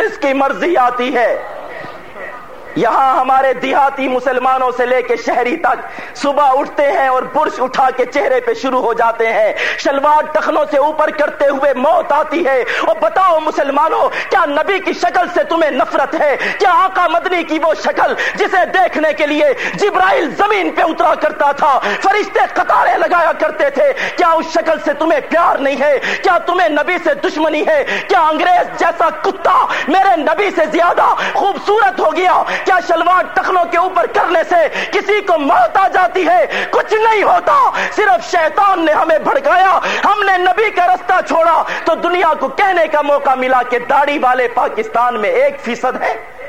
جس کی مرضی آتی ہے، یہاں ہمارے دیہاتی مسلمانوں سے لے کے شہری تک صبح اٹھتے ہیں اور برش اٹھا کے چہرے پہ شروع ہو جاتے ہیں۔ شلوار ٹخنوں سے اوپر کرتے ہوئے موت آتی ہے۔ اور بتاؤ مسلمانوں، کیا نبی کی شکل سے تمہیں نفرت ہے؟ کیا آقا مدنی کی وہ شکل جسے دیکھنے کے لیے جبرائیل زمین پہ اترا کرتا تھا، فرشتے قطارے لگایا کرتے تھے؟ کیا اس شکل سے تمہیں پیار نہیں ہے؟ کیا تمہیں نبی سے دشمنی ہے؟ کیا انگریز جیسا کتا میرے نبی سے زیادہ خوبصورت ہو گیا۔ کیا شلوار ٹخنوں کے اوپر کرنے سے کسی کو موت آ جاتی ہے؟ کچھ نہیں ہوتا۔ صرف شیطان نے ہمیں بھڑکایا۔ ہم نے نبی کا رستہ چھوڑا۔ تو دنیا کو کہنے کا موقع ملا کہ داڑھی والے پاکستان میں ایک فیصد ہے۔